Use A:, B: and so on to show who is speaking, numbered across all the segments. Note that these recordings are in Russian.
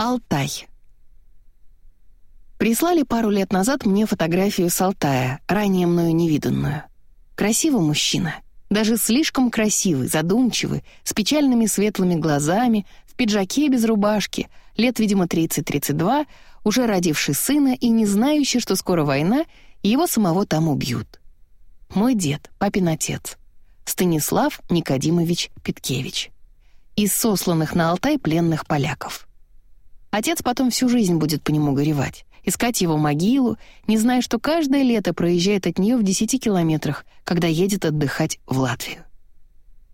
A: Алтай. Прислали пару лет назад мне фотографию с Алтая, ранее мною невиданную. Красивый мужчина. Даже слишком красивый, задумчивый, с печальными светлыми глазами, в пиджаке без рубашки, лет, видимо, 30-32, уже родивший сына и не знающий, что скоро война, его самого там убьют. Мой дед, папин отец. Станислав Никодимович Питкевич. Из сосланных на Алтай пленных поляков. Отец потом всю жизнь будет по нему горевать, искать его могилу, не зная, что каждое лето проезжает от нее в 10 километрах, когда едет отдыхать в Латвию.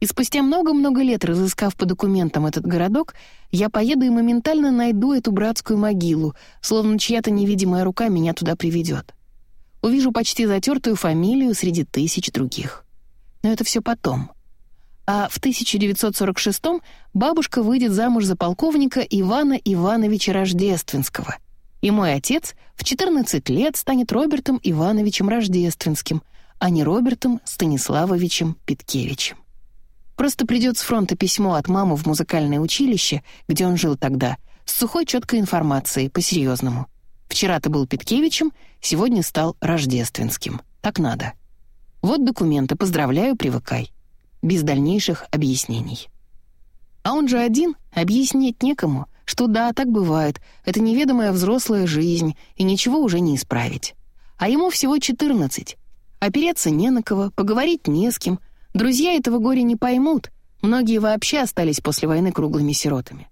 A: И спустя много-много лет, разыскав по документам этот городок, я поеду и моментально найду эту братскую могилу, словно чья-то невидимая рука меня туда приведет. Увижу почти затертую фамилию среди тысяч других. Но это все потом. А в 1946-м бабушка выйдет замуж за полковника Ивана Ивановича Рождественского. И мой отец в 14 лет станет Робертом Ивановичем Рождественским, а не Робертом Станиславовичем Питкевичем. Просто придет с фронта письмо от мамы в музыкальное училище, где он жил тогда, с сухой четкой информацией, по-серьезному. Вчера ты был Питкевичем, сегодня стал Рождественским. Так надо. Вот документы, поздравляю, привыкай. Без дальнейших объяснений. А он же один, объяснить некому, что да, так бывает, это неведомая взрослая жизнь, и ничего уже не исправить. А ему всего 14. Опереться не на кого, поговорить не с кем — Друзья этого горя не поймут, многие вообще остались после войны круглыми сиротами.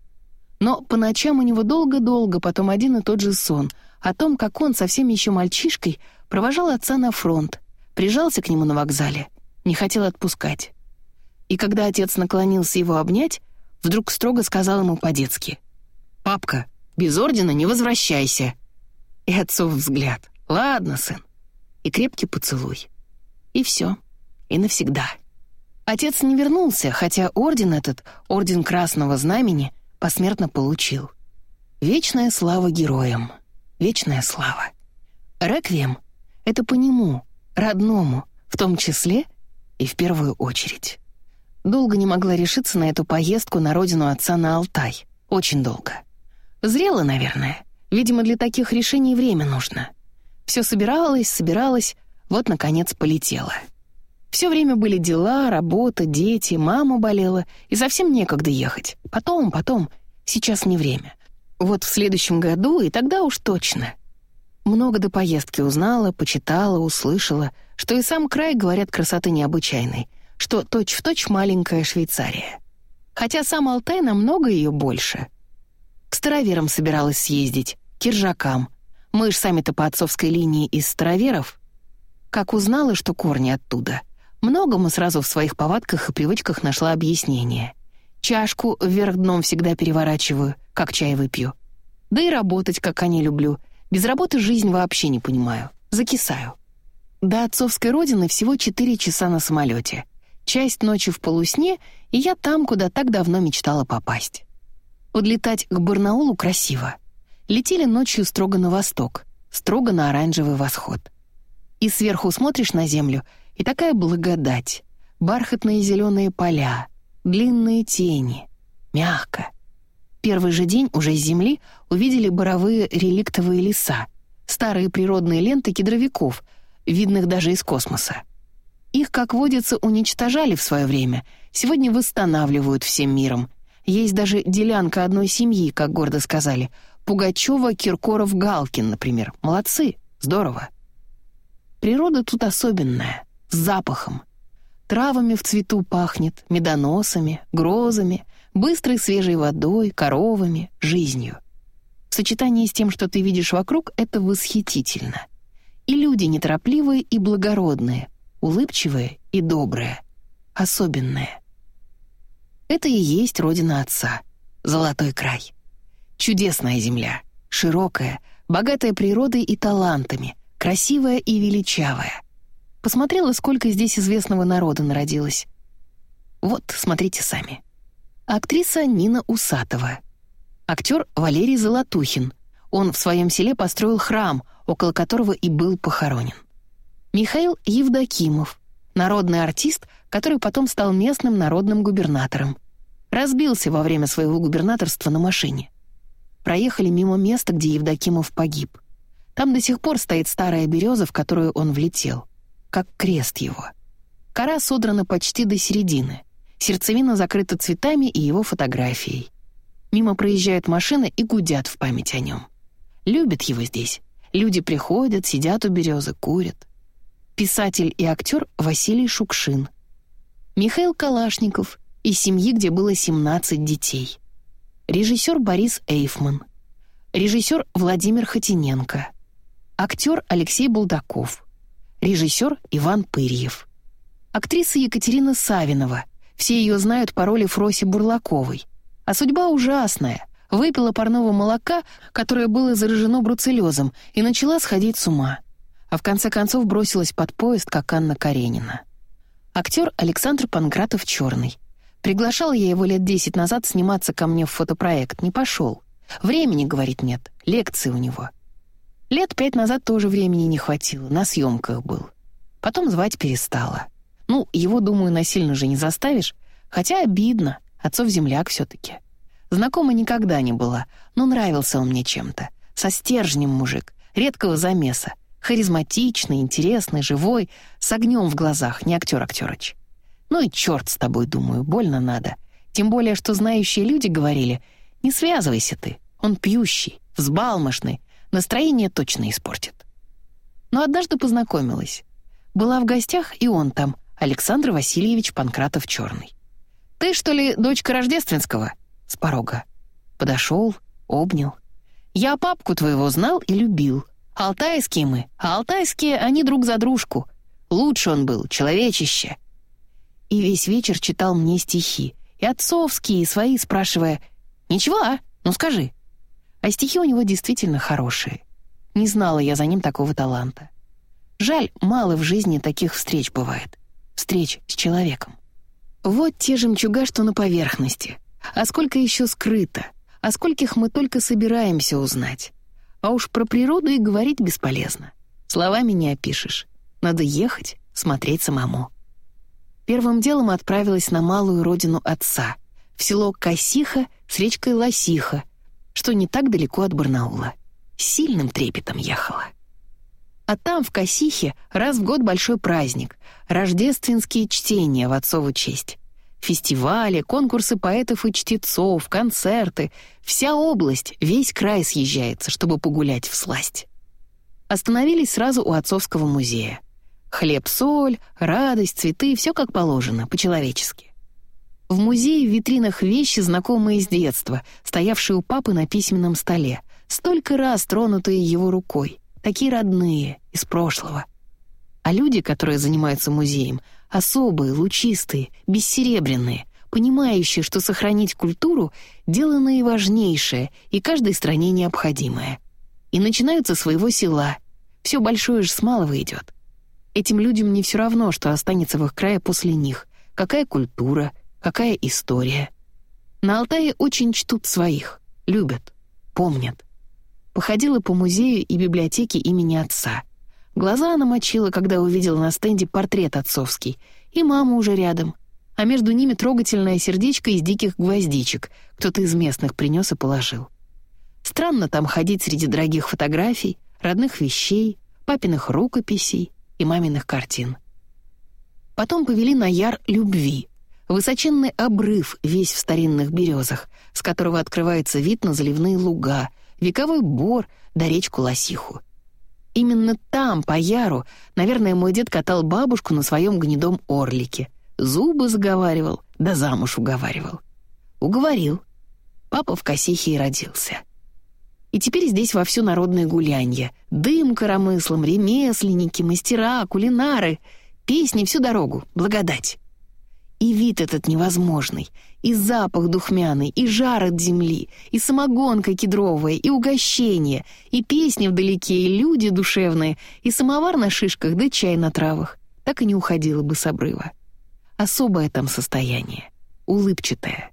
A: Но по ночам у него долго-долго потом один и тот же сон о том, как он совсем еще мальчишкой провожал отца на фронт, прижался к нему на вокзале, не хотел отпускать. И когда отец наклонился его обнять, вдруг строго сказал ему по-детски «Папка, без ордена не возвращайся». И отцов взгляд «Ладно, сын». И крепкий поцелуй. И все. И навсегда. Отец не вернулся, хотя орден этот, орден Красного Знамени, посмертно получил. Вечная слава героям. Вечная слава. Реквием — это по нему, родному, в том числе и в первую очередь. Долго не могла решиться на эту поездку на родину отца на Алтай. Очень долго. Зрела, наверное. Видимо, для таких решений время нужно. Все собиралось, собиралось, вот, наконец, полетела. Все время были дела, работа, дети, мама болела, и совсем некогда ехать. Потом, потом, сейчас не время. Вот в следующем году, и тогда уж точно. Много до поездки узнала, почитала, услышала, что и сам край, говорят, красоты необычайной, что точь-в-точь точь маленькая Швейцария. Хотя сам Алтай намного ее больше. К староверам собиралась съездить, киржакам. Мы ж сами-то по отцовской линии из староверов. Как узнала, что корни оттуда — Многому сразу в своих повадках и привычках нашла объяснение. Чашку вверх дном всегда переворачиваю, как чай выпью. Да и работать, как они люблю. Без работы жизнь вообще не понимаю. Закисаю. До отцовской родины всего 4 часа на самолете. Часть ночи в полусне, и я там, куда так давно мечтала попасть. Подлетать к Барнаулу красиво. Летели ночью строго на восток, строго на оранжевый восход. И сверху смотришь на землю — и такая благодать. Бархатные зеленые поля, длинные тени. Мягко. Первый же день уже с земли увидели боровые реликтовые леса, старые природные ленты кедровиков, видных даже из космоса. Их, как водится, уничтожали в свое время, сегодня восстанавливают всем миром. Есть даже делянка одной семьи, как гордо сказали. Пугачева, Киркоров, Галкин, например. Молодцы, здорово. Природа тут особенная с запахом. Травами в цвету пахнет, медоносами, грозами, быстрой свежей водой, коровами, жизнью. В сочетании с тем, что ты видишь вокруг, это восхитительно. И люди неторопливые и благородные, улыбчивые и добрые, особенные. Это и есть родина отца, золотой край. Чудесная земля, широкая, богатая природой и талантами, красивая и величавая — Посмотрела, сколько здесь известного народа народилось. Вот, смотрите сами. Актриса Нина Усатова. Актер Валерий Золотухин. Он в своем селе построил храм, около которого и был похоронен. Михаил Евдокимов. Народный артист, который потом стал местным народным губернатором. Разбился во время своего губернаторства на машине. проехали мимо места, где Евдокимов погиб. Там до сих пор стоит старая береза, в которую он влетел. Как крест его. Кора содрана почти до середины. Сердцевина закрыта цветами и его фотографией. Мимо проезжают машины и гудят в память о нем. Любят его здесь. Люди приходят, сидят у березы, курят. Писатель и актер Василий Шукшин. Михаил Калашников из семьи, где было 17 детей. Режиссер Борис Эйфман. Режиссер Владимир Хотиненко. Актер Алексей Булдаков. Режиссер Иван Пырьев. Актриса Екатерина Савинова. Все ее знают по роли Фроси Бурлаковой. А судьба ужасная. Выпила парного молока, которое было заражено бруцеллезом, и начала сходить с ума. А в конце концов бросилась под поезд, как Анна Каренина. Актер Александр Панкратов Черный. Приглашал я его лет десять назад сниматься ко мне в фотопроект, не пошел. Времени, говорит, нет, лекции у него. Лет пять назад тоже времени не хватило, на съемках был. Потом звать перестала. Ну, его, думаю, насильно же не заставишь, хотя обидно, отцов земляк все таки Знакома никогда не была, но нравился он мне чем-то. Со стержнем мужик, редкого замеса. Харизматичный, интересный, живой, с огнем в глазах, не актер актерыч. Ну и черт с тобой, думаю, больно надо. Тем более, что знающие люди говорили, не связывайся ты, он пьющий, взбалмошный, настроение точно испортит. Но однажды познакомилась. Была в гостях и он там, Александр Васильевич Панкратов Черный. «Ты, что ли, дочка Рождественского?» С порога. Подошел, обнял. «Я папку твоего знал и любил. Алтайские мы, а алтайские они друг за дружку. Лучше он был, человечище». И весь вечер читал мне стихи, и отцовские, и свои, спрашивая «Ничего, а? Ну скажи». А стихи у него действительно хорошие. Не знала я за ним такого таланта. Жаль, мало в жизни таких встреч бывает. Встреч с человеком. Вот те жемчуга, что на поверхности. А сколько еще скрыто, о скольких мы только собираемся узнать. А уж про природу и говорить бесполезно. Словами не опишешь. Надо ехать, смотреть самому. Первым делом отправилась на малую родину отца, в село Косиха с речкой Лосиха, что не так далеко от Барнаула. Сильным трепетом ехала. А там, в Косихе, раз в год большой праздник — рождественские чтения в отцову честь. Фестивали, конкурсы поэтов и чтецов, концерты. Вся область, весь край съезжается, чтобы погулять в сласть. Остановились сразу у отцовского музея. Хлеб-соль, радость, цветы — все как положено, по-человечески. В музее в витринах вещи, знакомые с детства, стоявшие у папы на письменном столе, столько раз тронутые его рукой, такие родные, из прошлого. А люди, которые занимаются музеем, особые, лучистые, бессеребряные, понимающие, что сохранить культуру — дело наиважнейшее и каждой стране необходимое. И начинают со своего села. Все большое же с малого идет. Этим людям не все равно, что останется в их крае после них, какая культура — какая история. На Алтае очень чтут своих, любят, помнят. Походила по музею и библиотеке имени отца. Глаза намочила, когда увидела на стенде портрет отцовский, и мама уже рядом, а между ними трогательное сердечко из диких гвоздичек, кто-то из местных принес и положил. Странно там ходить среди дорогих фотографий, родных вещей, папиных рукописей и маминых картин. Потом повели на яр любви — Высоченный обрыв весь в старинных березах, с которого открывается вид на заливные луга, вековой бор да речку Лосиху. Именно там, по яру, наверное, мой дед катал бабушку на своем гнедом орлике. Зубы заговаривал, да замуж уговаривал. Уговорил. Папа в Косихе и родился. И теперь здесь вовсю народное гулянье. Дым коромыслом, ремесленники, мастера, кулинары. Песни всю дорогу, благодать. И вид этот невозможный, и запах духмяный, и жар от земли, и самогонка кедровая, и угощение, и песни вдалеке, и люди душевные, и самовар на шишках, да чай на травах. Так и не уходила бы с обрыва. Особое там состояние, улыбчатое.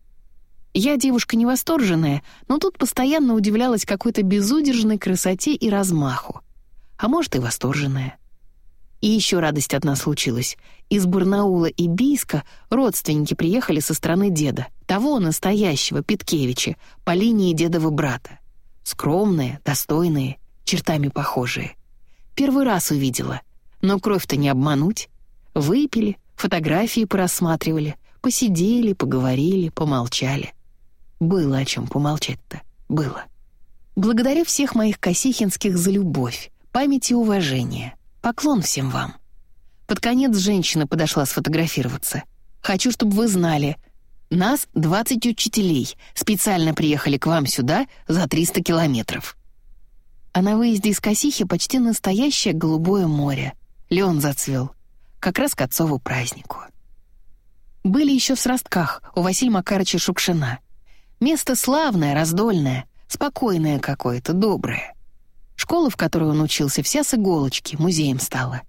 A: Я девушка невосторженная, но тут постоянно удивлялась какой-то безудержной красоте и размаху. А может, и восторженная. И еще радость одна случилась. Из Барнаула и Бийска родственники приехали со стороны деда, того настоящего, Питкевича, по линии дедова брата. Скромные, достойные, чертами похожие. Первый раз увидела. Но кровь-то не обмануть. Выпили, фотографии порассматривали, посидели, поговорили, помолчали. Было о чем помолчать-то, было. Благодарю всех моих косихинских за любовь, память и уважение. Поклон всем вам. Под конец женщина подошла сфотографироваться. Хочу, чтобы вы знали, нас 20 учителей специально приехали к вам сюда за 300 километров. А на выезде из Косихи почти настоящее голубое море. Леон зацвел. Как раз к отцову празднику. Были еще в Сростках у Василия Макарыча Шукшина. Место славное, раздольное, спокойное какое-то, доброе. Школа, в которой он учился, вся с иголочки, музеем стала.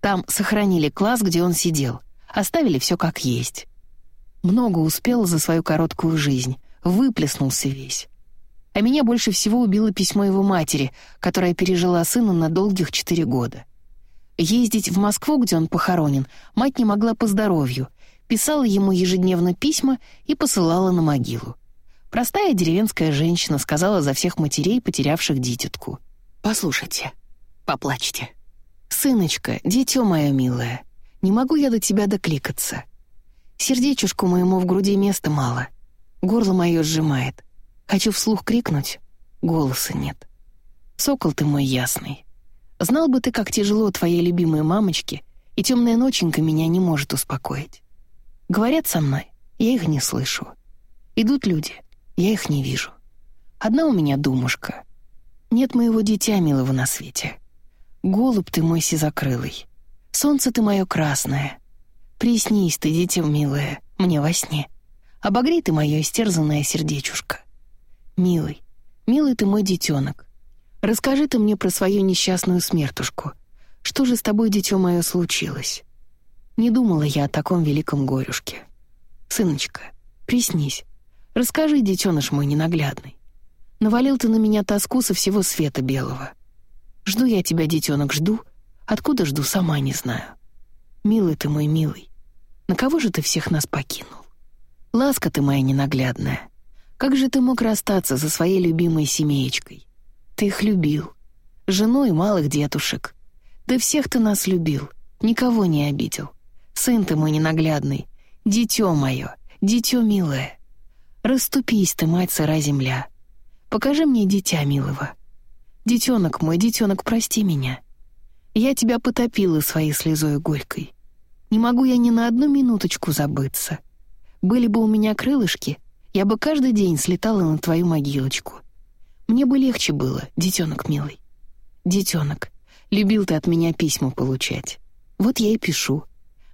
A: Там сохранили класс, где он сидел, оставили все как есть. Много успел за свою короткую жизнь, выплеснулся весь. А меня больше всего убило письмо его матери, которая пережила сына на долгих четыре года. Ездить в Москву, где он похоронен, мать не могла по здоровью, писала ему ежедневно письма и посылала на могилу. Простая деревенская женщина сказала за всех матерей, потерявших дитятку. «Послушайте, поплачьте. Сыночка, дитё мое милое, не могу я до тебя докликаться. Сердечушку моему в груди места мало. Горло мое сжимает. Хочу вслух крикнуть. Голоса нет. Сокол ты мой ясный. Знал бы ты, как тяжело твоей любимой мамочке, и темная ноченька меня не может успокоить. Говорят со мной, я их не слышу. Идут люди, я их не вижу. Одна у меня думушка. Нет моего дитя милого на свете. Голубь ты мой сизокрылый. Солнце ты мое красное. Приснись ты, дитя милое, мне во сне. Обогрей ты мое истерзанное сердечушка. Милый, милый ты мой детенок. Расскажи ты мне про свою несчастную смертушку. Что же с тобой, дитё мое, случилось? Не думала я о таком великом горюшке. Сыночка, приснись. Расскажи, детеныш мой ненаглядный. Навалил ты на меня тоску со всего света белого. Жду я тебя, детенок, жду. Откуда жду, сама не знаю. Милый ты мой, милый. На кого же ты всех нас покинул? Ласка ты моя ненаглядная. Как же ты мог расстаться за своей любимой семеечкой? Ты их любил. Жену и малых детушек. Да всех ты нас любил. Никого не обидел. Сын ты мой ненаглядный. Дитё мое, дитё милое. Раступись ты, мать сыра земля. Покажи мне дитя милого. Детенок мой, детенок, прости меня. Я тебя потопила своей слезой горькой. Не могу я ни на одну минуточку забыться. Были бы у меня крылышки, я бы каждый день слетала на твою могилочку. Мне бы легче было, детенок милый. Детенок, любил ты от меня письма получать. Вот я и пишу.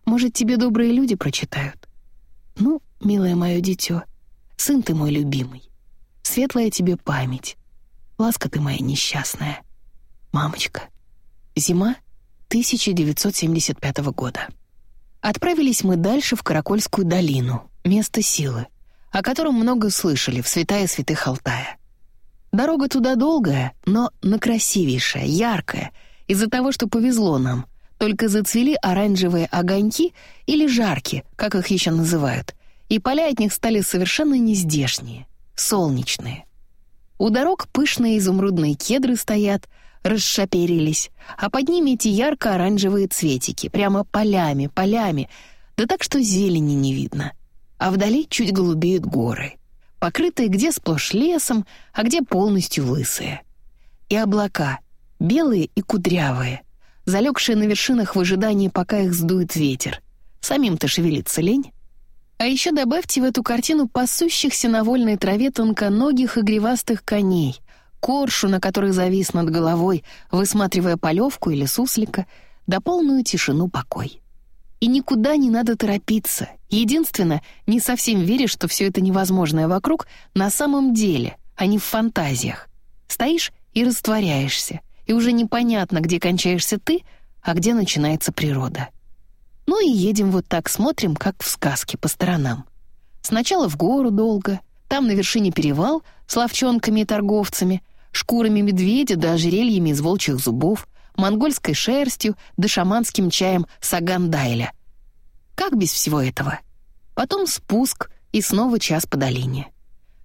A: Может, тебе добрые люди прочитают? Ну, милое мое дитё, сын ты мой любимый. Светлая тебе память. Ласка ты моя несчастная. Мамочка. Зима 1975 года. Отправились мы дальше в Каракольскую долину, место силы, о котором много слышали в святая святых Алтая. Дорога туда долгая, но накрасивейшая, яркая, из-за того, что повезло нам. Только зацвели оранжевые огоньки или жарки, как их еще называют, и поля от них стали совершенно нездешние, солнечные. У дорог пышные изумрудные кедры стоят, расшаперились, а под ними эти ярко-оранжевые цветики, прямо полями, полями, да так, что зелени не видно. А вдали чуть голубеют горы, покрытые где сплошь лесом, а где полностью лысые. И облака, белые и кудрявые, залегшие на вершинах в ожидании, пока их сдует ветер. Самим-то шевелиться лень. А еще добавьте в эту картину пасущихся на вольной траве тонконогих и гривастых коней, коршу, на который завис над головой, высматривая полевку или суслика, да полную тишину покой. И никуда не надо торопиться. Единственное, не совсем веришь, что все это невозможное вокруг на самом деле, а не в фантазиях. Стоишь и растворяешься, и уже непонятно, где кончаешься ты, а где начинается природа. Ну и едем вот так, смотрим, как в сказке, по сторонам. Сначала в гору долго, там на вершине перевал с ловчонками и торговцами, шкурами медведя да ожерельями из волчьих зубов, монгольской шерстью да шаманским чаем сагандайля. Как без всего этого? Потом спуск и снова час по долине.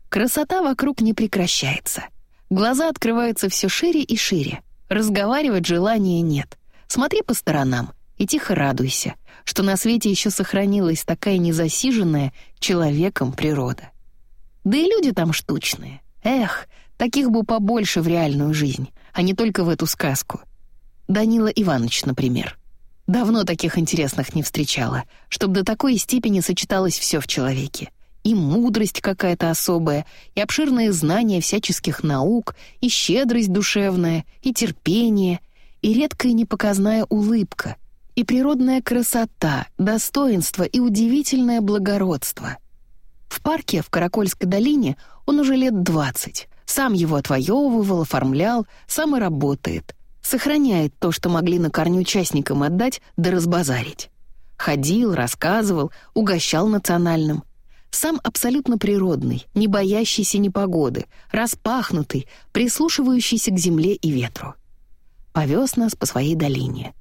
A: Красота вокруг не прекращается. Глаза открываются все шире и шире. Разговаривать желания нет. Смотри по сторонам и тихо радуйся, что на свете еще сохранилась такая незасиженная человеком природа. Да и люди там штучные. Эх, таких бы побольше в реальную жизнь, а не только в эту сказку. Данила Иванович, например. Давно таких интересных не встречала, чтобы до такой степени сочеталось все в человеке — и мудрость какая-то особая, и обширные знания всяческих наук, и щедрость душевная, и терпение, и редкая непоказная улыбка, и природная красота, достоинство и удивительное благородство. В парке в Каракольской долине он уже лет двадцать. Сам его отвоевывал, оформлял, сам и работает. Сохраняет то, что могли на корню участникам отдать да разбазарить. Ходил, рассказывал, угощал национальным — сам абсолютно природный, не боящийся непогоды, распахнутый, прислушивающийся к земле и ветру. Повез нас по своей долине.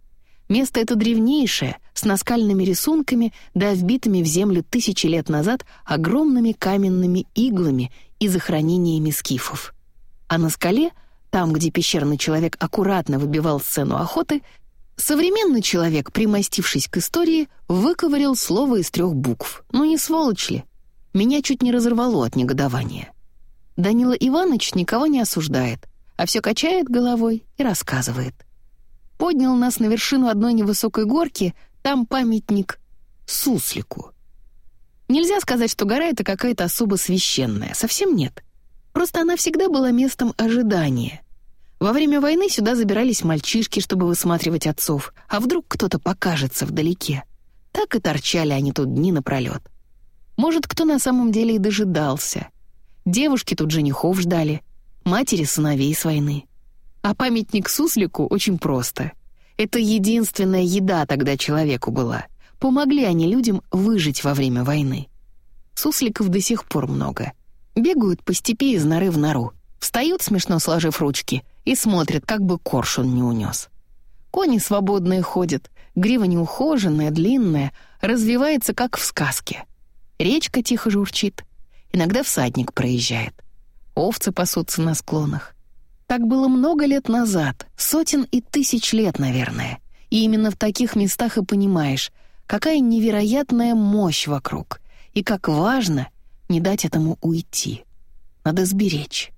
A: Место это древнейшее, с наскальными рисунками, да вбитыми в землю тысячи лет назад огромными каменными иглами и захоронениями скифов. А на скале, там, где пещерный человек аккуратно выбивал сцену охоты, современный человек, примостившись к истории, выковырял слово из трех букв. Ну не сволочь ли? Меня чуть не разорвало от негодования. Данила Иванович никого не осуждает, а все качает головой и рассказывает. Поднял нас на вершину одной невысокой горки, там памятник суслику. Нельзя сказать, что гора — это какая-то особо священная, совсем нет. Просто она всегда была местом ожидания. Во время войны сюда забирались мальчишки, чтобы высматривать отцов, а вдруг кто-то покажется вдалеке. Так и торчали они тут дни напролет. Может, кто на самом деле и дожидался. Девушки тут женихов ждали, матери сыновей с войны. А памятник суслику очень просто. Это единственная еда тогда человеку была. Помогли они людям выжить во время войны. Сусликов до сих пор много. Бегают по степи из норы в нору, встают, смешно сложив ручки, и смотрят, как бы коршун не унес. Кони свободные ходят, грива неухоженная, длинная, развивается, как в сказке — Речка тихо журчит. Иногда всадник проезжает. Овцы пасутся на склонах. Так было много лет назад, сотен и тысяч лет, наверное. И именно в таких местах и понимаешь, какая невероятная мощь вокруг, и как важно не дать этому уйти. Надо сберечь.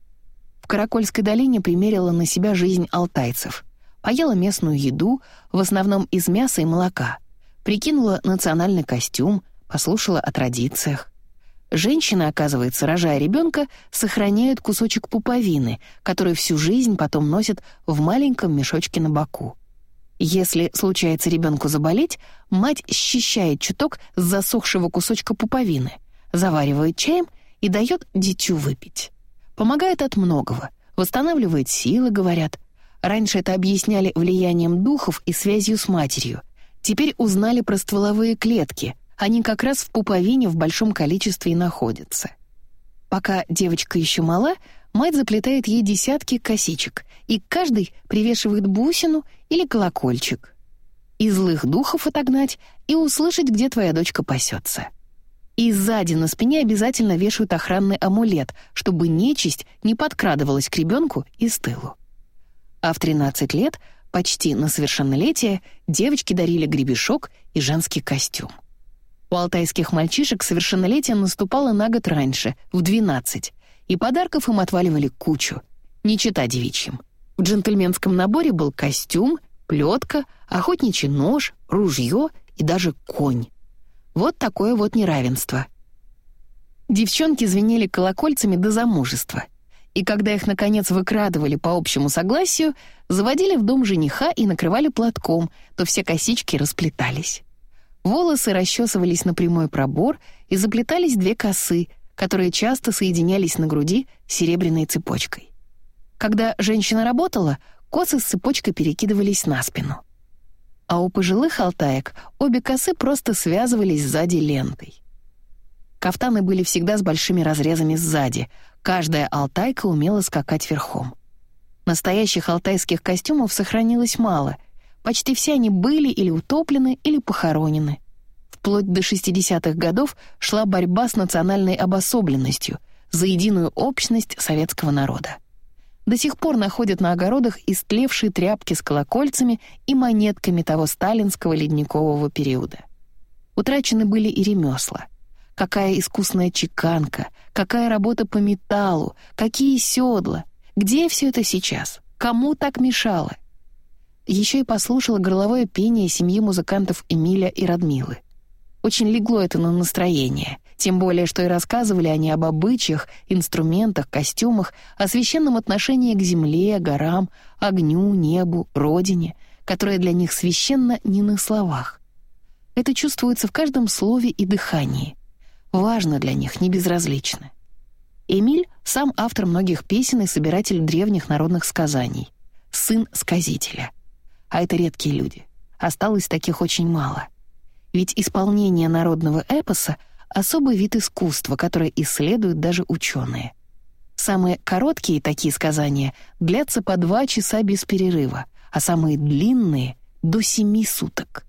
A: В Каракольской долине примерила на себя жизнь алтайцев. Поела местную еду, в основном из мяса и молока. Прикинула национальный костюм — послушала о традициях. Женщины, оказывается, рожая ребенка, сохраняют кусочек пуповины, который всю жизнь потом носят в маленьком мешочке на боку. Если случается ребенку заболеть, мать счищает чуток с засохшего кусочка пуповины, заваривает чаем и дает дитю выпить. Помогает от многого, восстанавливает силы, говорят. Раньше это объясняли влиянием духов и связью с матерью. Теперь узнали про стволовые клетки — они как раз в пуповине в большом количестве и находятся. Пока девочка еще мала, мать заплетает ей десятки косичек, и каждый привешивает бусину или колокольчик. И злых духов отогнать, и услышать, где твоя дочка пасется. И сзади на спине обязательно вешают охранный амулет, чтобы нечисть не подкрадывалась к ребенку из тылу. А в 13 лет, почти на совершеннолетие, девочки дарили гребешок и женский костюм. У алтайских мальчишек совершеннолетие наступало на год раньше, в 12, и подарков им отваливали кучу, не чита девичьим. В джентльменском наборе был костюм, плетка, охотничий нож, ружье и даже конь. Вот такое вот неравенство. Девчонки звенели колокольцами до замужества. И когда их, наконец, выкрадывали по общему согласию, заводили в дом жениха и накрывали платком, то все косички расплетались. Волосы расчесывались на прямой пробор и заплетались две косы, которые часто соединялись на груди серебряной цепочкой. Когда женщина работала, косы с цепочкой перекидывались на спину. А у пожилых алтаек обе косы просто связывались сзади лентой. Кафтаны были всегда с большими разрезами сзади, каждая алтайка умела скакать верхом. Настоящих алтайских костюмов сохранилось мало — Почти все они были или утоплены, или похоронены. Вплоть до 60-х годов шла борьба с национальной обособленностью за единую общность советского народа. до сих пор находят на огородах истлевшие тряпки с колокольцами и монетками того сталинского ледникового периода. Утрачены были и ремесла. Какая искусная чеканка, какая работа по металлу, какие седла. Где все это сейчас? Кому так мешало? Еще и послушала горловое пение семьи музыкантов Эмиля и Радмилы. Очень легло это на настроение, тем более, что и рассказывали они об обычаях, инструментах, костюмах, о священном отношении к земле, горам, огню, небу, родине, которое для них священно не на словах. Это чувствуется в каждом слове и дыхании. Важно для них, не безразлично. Эмиль — сам автор многих песен и собиратель древних народных сказаний. Сын сказителя. А это редкие люди. Осталось таких очень мало. Ведь исполнение народного эпоса — особый вид искусства, который исследуют даже ученые. Самые короткие такие сказания длятся по два часа без перерыва, а самые длинные — до семи суток.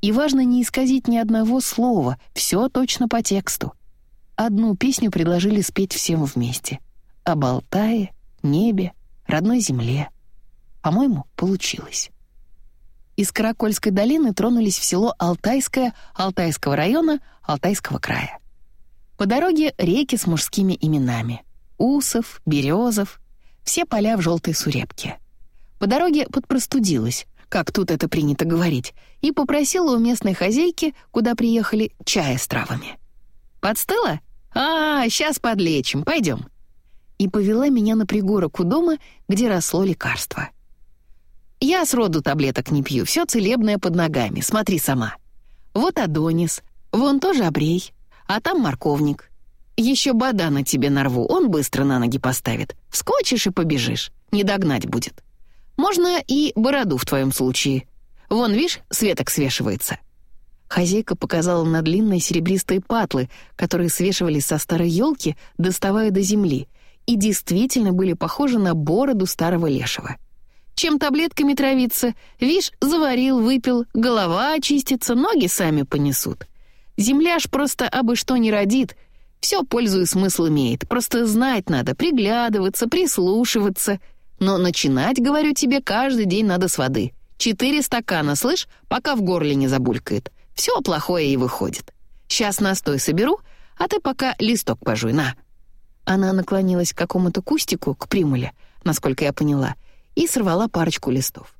A: И важно не исказить ни одного слова, все точно по тексту. Одну песню предложили спеть всем вместе. О Балтае, небе, родной земле. По-моему, получилось из Каракольской долины тронулись в село Алтайское Алтайского района Алтайского края. По дороге реки с мужскими именами. Усов, Березов, все поля в желтой сурепке. По дороге подпростудилась, как тут это принято говорить, и попросила у местной хозяйки, куда приехали, чая с травами. «Подстыла? А, сейчас подлечим, пойдем». И повела меня на пригорок у дома, где росло лекарство — я сроду таблеток не пью, все целебное под ногами, смотри сама. Вот Адонис, вон тоже обрей, а там морковник. Еще на тебе нарву, он быстро на ноги поставит. Вскочишь и побежишь, не догнать будет. Можно и бороду в твоем случае. Вон, видишь, светок свешивается». Хозяйка показала на длинные серебристые патлы, которые свешивались со старой елки, доставая до земли, и действительно были похожи на бороду старого лешего чем таблетками травиться. Вишь, заварил, выпил, голова очистится, ноги сами понесут. Земля ж просто абы что не родит. Все пользу и смысл имеет. Просто знать надо, приглядываться, прислушиваться. Но начинать, говорю тебе, каждый день надо с воды. Четыре стакана, слышь, пока в горле не забулькает. Все плохое и выходит. Сейчас настой соберу, а ты пока листок пожуй, на». Она наклонилась к какому-то кустику, к примуле, насколько я поняла — и сорвала парочку листов.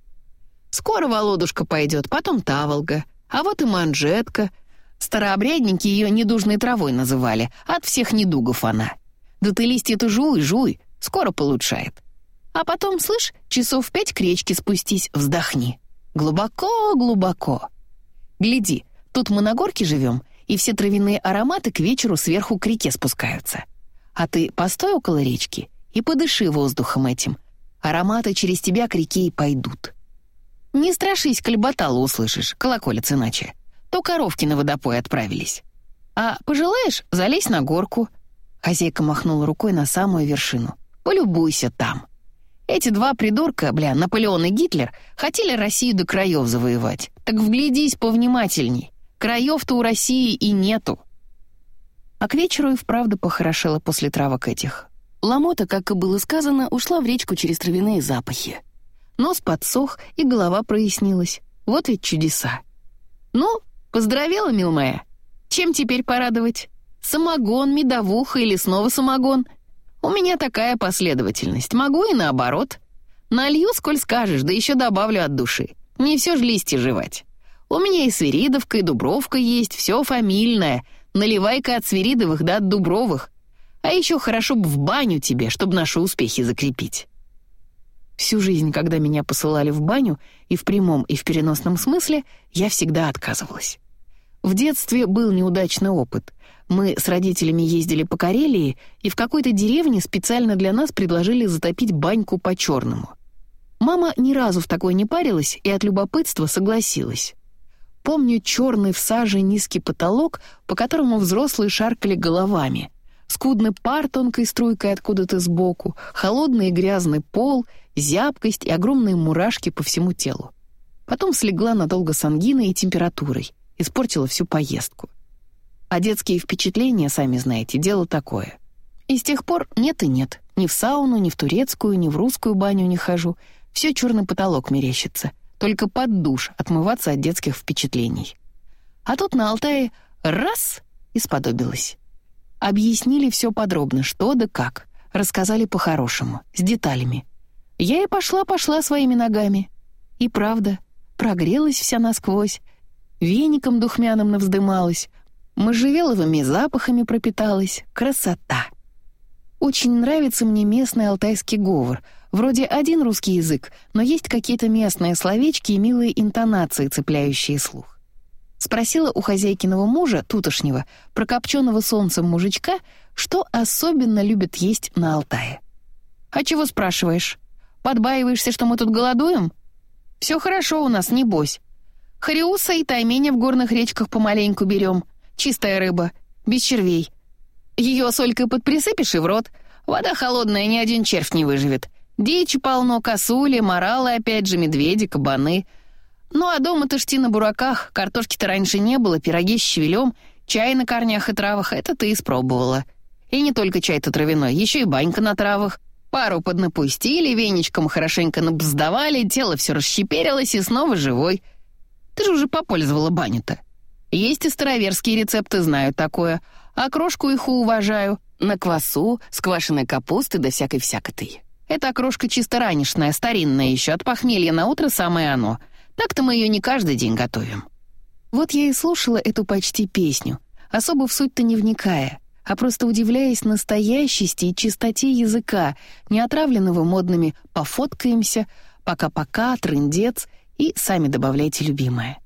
A: «Скоро Володушка пойдет, потом Таволга, а вот и манжетка. Старообрядники ее недужной травой называли, от всех недугов она. Да ты листья-то жуй, жуй, скоро получает. А потом, слышь, часов пять к речке спустись, вздохни. Глубоко-глубоко. Гляди, тут мы на горке живем, и все травяные ароматы к вечеру сверху к реке спускаются. А ты постой около речки и подыши воздухом этим — Ароматы через тебя к реке и пойдут. Не страшись, кольботало услышишь, колоколец иначе. То коровки на водопой отправились. А пожелаешь, залезь на горку. Хозяйка махнула рукой на самую вершину. Полюбуйся там. Эти два придурка, бля, Наполеон и Гитлер, хотели Россию до краев завоевать. Так вглядись повнимательней. Краев-то у России и нету. А к вечеру и вправду похорошело после травок этих. Ломота, как и было сказано, ушла в речку через травяные запахи. Нос подсох, и голова прояснилась. Вот ведь чудеса. «Ну, поздравела, мил моя. Чем теперь порадовать? Самогон, медовуха или снова самогон? У меня такая последовательность. Могу и наоборот. Налью, сколь скажешь, да еще добавлю от души. Не все ж листья жевать. У меня и свиридовка, и дубровка есть, все фамильное. Наливай-ка от свиридовых да от дубровых. А еще хорошо бы в баню тебе, чтобы наши успехи закрепить. Всю жизнь, когда меня посылали в баню, и в прямом, и в переносном смысле, я всегда отказывалась. В детстве был неудачный опыт. Мы с родителями ездили по Карелии, и в какой-то деревне специально для нас предложили затопить баньку по-черному. Мама ни разу в такой не парилась и от любопытства согласилась. Помню черный в саже низкий потолок, по которому взрослые шаркали головами — скудный пар тонкой струйкой откуда-то сбоку, холодный и грязный пол, зябкость и огромные мурашки по всему телу. Потом слегла надолго с ангиной и температурой, испортила всю поездку. А детские впечатления, сами знаете, дело такое. И с тех пор нет и нет. Ни в сауну, ни в турецкую, ни в русскую баню не хожу. Все черный потолок мерещится. Только под душ отмываться от детских впечатлений. А тут на Алтае раз — и сподобилось. Объяснили все подробно, что да как. Рассказали по-хорошему, с деталями. Я и пошла-пошла своими ногами. И правда, прогрелась вся насквозь, веником духмяным навздымалась, можжевеловыми запахами пропиталась. Красота! Очень нравится мне местный алтайский говор. Вроде один русский язык, но есть какие-то местные словечки и милые интонации, цепляющие слух. Спросила у хозяйкиного мужа, тутошнего, прокопченного солнцем мужичка, что особенно любит есть на Алтае. «А чего спрашиваешь? Подбаиваешься, что мы тут голодуем? Все хорошо у нас, небось. Хариуса и тайменя в горных речках помаленьку берем. Чистая рыба, без червей. Ее солькой подприсыпешь и в рот. Вода холодная, ни один червь не выживет. Дичи полно, косули, моралы, опять же, медведи, кабаны — ну а дома-то шти на бураках, картошки-то раньше не было, пироги с щавелем, чай на корнях и травах — это ты испробовала. И не только чай-то травяной, еще и банька на травах. Пару поднапустили, веничком хорошенько набздавали, тело все расщеперилось и снова живой. Ты же уже попользовала баню-то. Есть и староверские рецепты, знаю такое. А крошку их уважаю. На квасу, с квашеной капусты да всякой всякотой. Эта окрошка чисто ранешная, старинная еще, от похмелья на утро самое оно — так-то мы ее не каждый день готовим. Вот я и слушала эту почти песню, особо в суть-то не вникая, а просто удивляясь настоящести и чистоте языка, не отравленного модными «пофоткаемся», «пока-пока», «трындец» и «сами добавляйте любимое».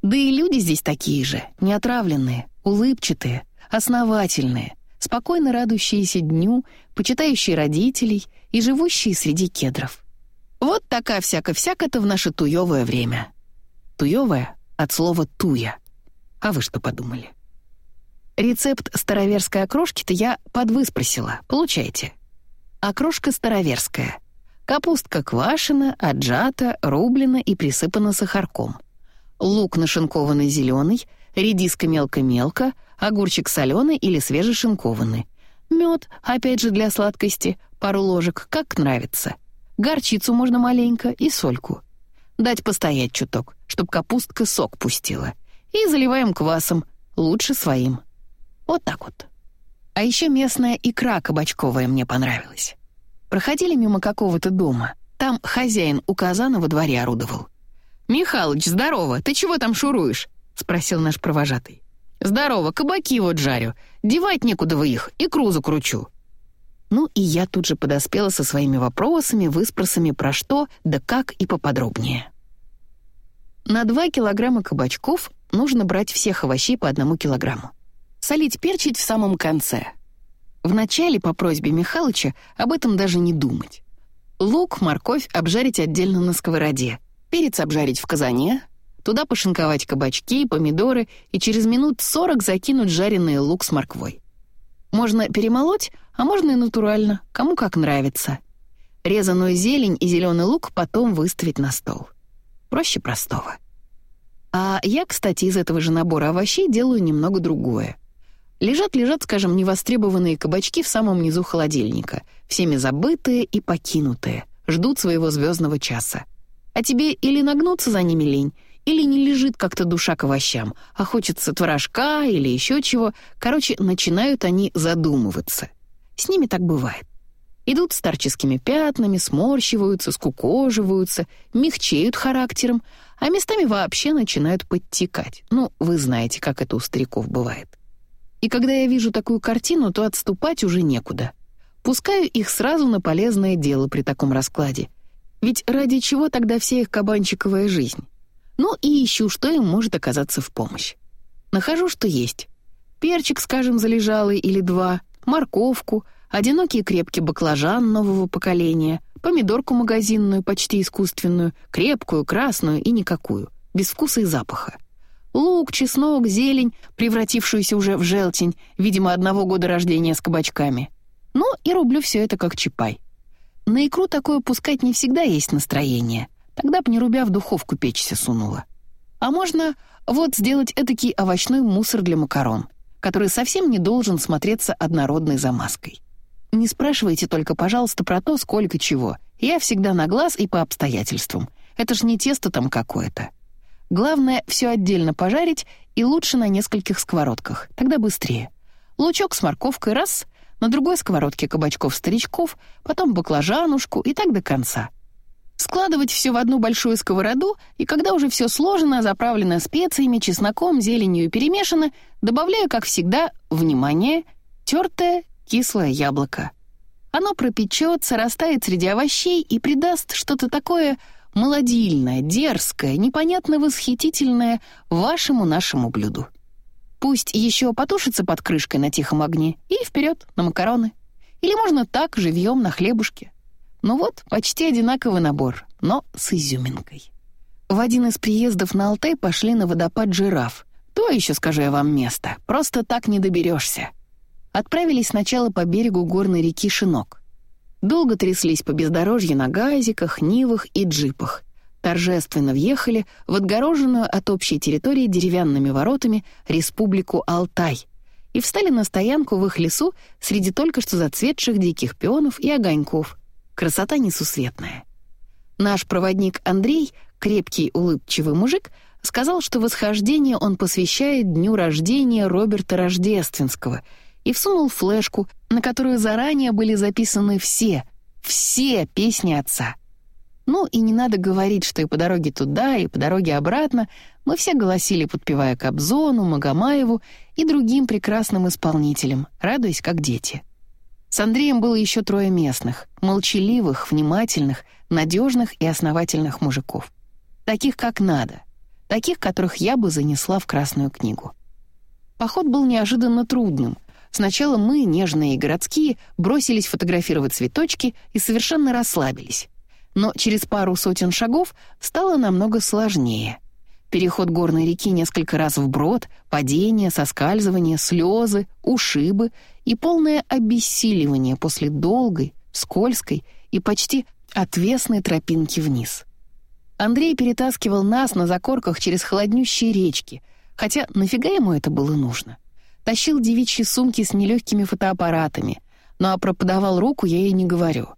A: Да и люди здесь такие же, неотравленные, улыбчатые, основательные, спокойно радующиеся дню, почитающие родителей и живущие среди кедров. Вот такая всяко-всяко-то в наше туёвое время. Туёвое от слова «туя». А вы что подумали? Рецепт староверской окрошки-то я подвыспросила. Получайте. Окрошка староверская. Капустка квашена, отжата, рублена и присыпана сахарком. Лук нашинкованный зеленый, редиска мелко-мелко, огурчик соленый или свежешинкованный. Мед, опять же для сладкости, пару ложек, как нравится — горчицу можно маленько и сольку. Дать постоять чуток, чтоб капустка сок пустила. И заливаем квасом, лучше своим. Вот так вот. А еще местная икра кабачковая мне понравилась. Проходили мимо какого-то дома. Там хозяин у казана во дворе орудовал. «Михалыч, здорово! Ты чего там шуруешь?» — спросил наш провожатый. «Здорово, кабаки вот жарю. Девать некуда вы их, икру закручу». Ну и я тут же подоспела со своими вопросами, выспросами про что, да как и поподробнее. На 2 килограмма кабачков нужно брать всех овощей по одному килограмму. Солить перчить в самом конце. Вначале, по просьбе Михалыча, об этом даже не думать. Лук, морковь обжарить отдельно на сковороде, перец обжарить в казане, туда пошинковать кабачки, помидоры и через минут 40 закинуть жареный лук с морквой. Можно перемолоть, а можно и натурально, кому как нравится. Резаную зелень и зеленый лук потом выставить на стол. Проще простого. А я, кстати, из этого же набора овощей делаю немного другое. Лежат-лежат, скажем, невостребованные кабачки в самом низу холодильника, всеми забытые и покинутые, ждут своего звездного часа. А тебе или нагнуться за ними лень, или не лежит как-то душа к овощам, а хочется творожка или еще чего. Короче, начинают они задумываться. С ними так бывает. Идут старческими пятнами, сморщиваются, скукоживаются, мягчеют характером, а местами вообще начинают подтекать. Ну, вы знаете, как это у стариков бывает. И когда я вижу такую картину, то отступать уже некуда. Пускаю их сразу на полезное дело при таком раскладе. Ведь ради чего тогда вся их кабанчиковая жизнь? Ну и ищу, что им может оказаться в помощь. Нахожу, что есть. Перчик, скажем, залежалый или два, морковку, одинокий крепкий баклажан нового поколения, помидорку магазинную, почти искусственную, крепкую, красную и никакую, без вкуса и запаха. Лук, чеснок, зелень, превратившуюся уже в желтень, видимо, одного года рождения с кабачками. Ну и рублю все это как чапай. На икру такое пускать не всегда есть настроение — Тогда б не рубя в духовку печься сунула. А можно вот сделать этакий овощной мусор для макарон, который совсем не должен смотреться однородной замазкой. Не спрашивайте только, пожалуйста, про то, сколько чего. Я всегда на глаз и по обстоятельствам. Это ж не тесто там какое-то. Главное, все отдельно пожарить и лучше на нескольких сковородках. Тогда быстрее. Лучок с морковкой раз, на другой сковородке кабачков-старичков, потом баклажанушку и так до конца. Складывать все в одну большую сковороду, и когда уже все сложено, заправлено специями, чесноком, зеленью и перемешано, добавляю, как всегда, внимание, тертое кислое яблоко. Оно пропечется, растает среди овощей и придаст что-то такое молодильное, дерзкое, непонятно восхитительное вашему нашему блюду. Пусть еще потушится под крышкой на тихом огне и вперед на макароны. Или можно так, живьем, на хлебушке. Ну вот, почти одинаковый набор, но с изюминкой. В один из приездов на Алтай пошли на водопад жираф. То еще, скажу я вам, место. Просто так не доберешься. Отправились сначала по берегу горной реки Шинок. Долго тряслись по бездорожью на газиках, нивах и джипах. Торжественно въехали в отгороженную от общей территории деревянными воротами республику Алтай и встали на стоянку в их лесу среди только что зацветших диких пионов и огоньков — Красота несусветная. Наш проводник Андрей, крепкий улыбчивый мужик, сказал, что восхождение он посвящает дню рождения Роберта Рождественского и всунул флешку, на которую заранее были записаны все, все песни отца. Ну и не надо говорить, что и по дороге туда, и по дороге обратно мы все голосили, подпевая Кобзону, Магомаеву и другим прекрасным исполнителям, радуясь как дети. С Андреем было еще трое местных, молчаливых, внимательных, надежных и основательных мужиков. Таких, как надо. Таких, которых я бы занесла в Красную книгу. Поход был неожиданно трудным. Сначала мы, нежные и городские, бросились фотографировать цветочки и совершенно расслабились. Но через пару сотен шагов стало намного сложнее — Переход горной реки несколько раз вброд, падение, соскальзывание, слезы, ушибы и полное обессиливание после долгой, скользкой и почти отвесной тропинки вниз. Андрей перетаскивал нас на закорках через холоднющие речки, хотя нафига ему это было нужно? Тащил девичьи сумки с нелегкими фотоаппаратами, но а пропадавал руку я ей не говорю.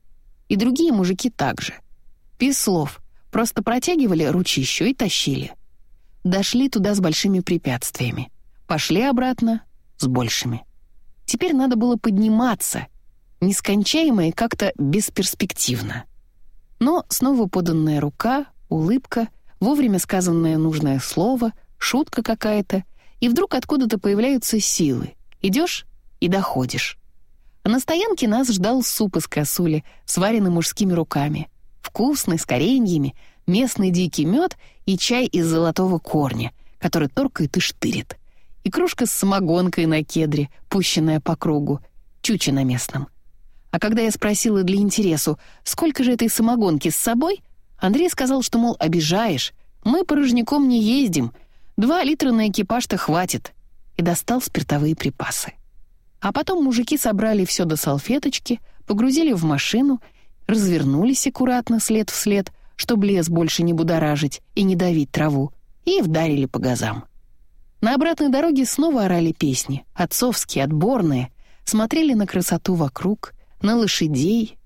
A: И другие мужики также. Без слов, просто протягивали ручищу и тащили. Дошли туда с большими препятствиями. Пошли обратно с большими. Теперь надо было подниматься. Нескончаемо и как-то бесперспективно. Но снова поданная рука, улыбка, вовремя сказанное нужное слово, шутка какая-то, и вдруг откуда-то появляются силы. Идешь и доходишь. А на стоянке нас ждал суп из косули, сваренный мужскими руками. Вкусный, с кореньями, местный дикий мед и чай из золотого корня, который торкает и штырит. И кружка с самогонкой на кедре, пущенная по кругу, чуча на местном. А когда я спросила для интересу, сколько же этой самогонки с собой, Андрей сказал, что, мол, обижаешь, мы порожняком не ездим, два литра на экипаж-то хватит, и достал спиртовые припасы. А потом мужики собрали все до салфеточки, погрузили в машину, развернулись аккуратно след в след, чтобы лес больше не будоражить и не давить траву, и вдарили по газам. На обратной дороге снова орали песни, отцовские, отборные, смотрели на красоту вокруг, на лошадей,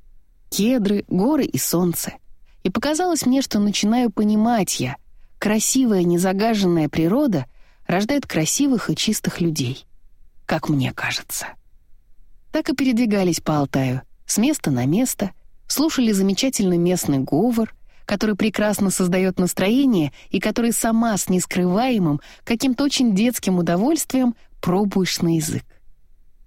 A: кедры, горы и солнце. И показалось мне, что начинаю понимать я, красивая незагаженная природа рождает красивых и чистых людей. Как мне кажется. Так и передвигались по Алтаю, с места на место, слушали замечательный местный говор — который прекрасно создает настроение и который сама с нескрываемым, каким-то очень детским удовольствием пробуешь на язык.